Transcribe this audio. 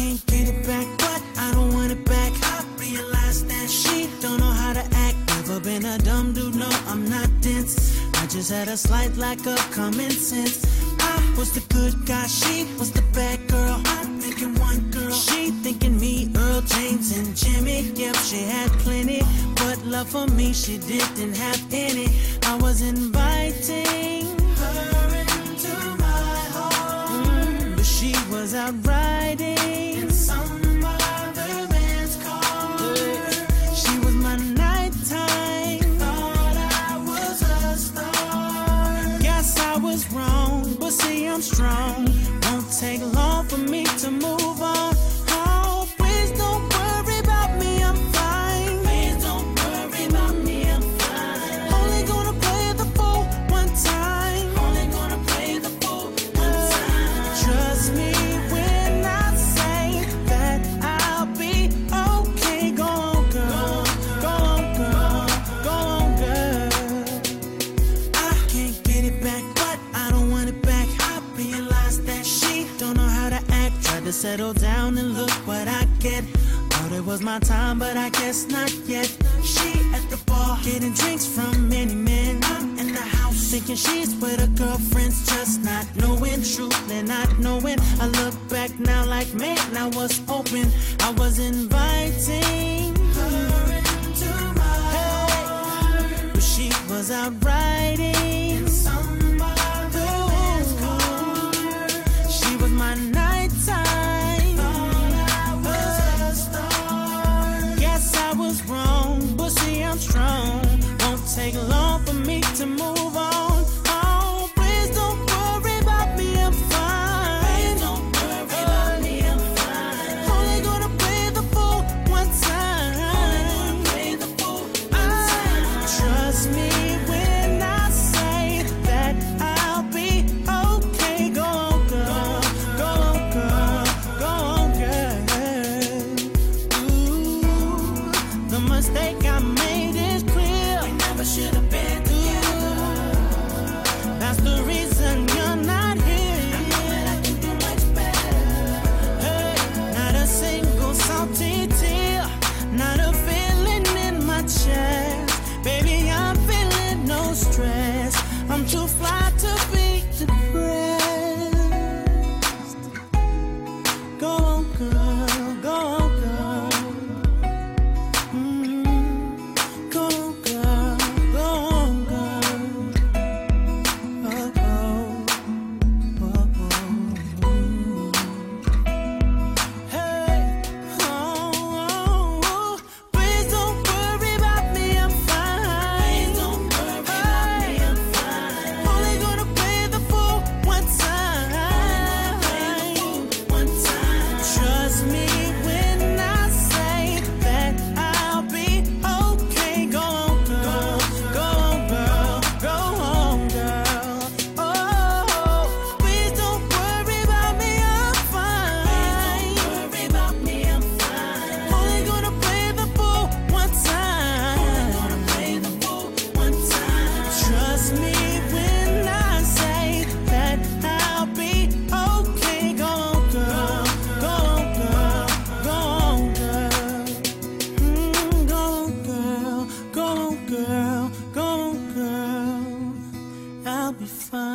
can't get it back, but I don't want it back. I realize that she don't know how to act. Never been a dumb dude, no, I'm not dense. I just had a slight lack of common sense. I was the good guy, she was the bad girl. I'm thinking one girl, she thinking me, Earl James and Jimmy. Yep, she had plenty, but love for me she didn't have any. I was inviting. but see, I'm strong. Won't take long for me to move on. to settle down and look what I get. Thought it was my time, but I guess not yet. She at the bar, getting drinks from many men. I'm in the house, thinking she's with her girlfriends, just not knowing truth and not knowing. I look back now like, man, I was open. I was inviting her into my heart, But she was out riding. be fine.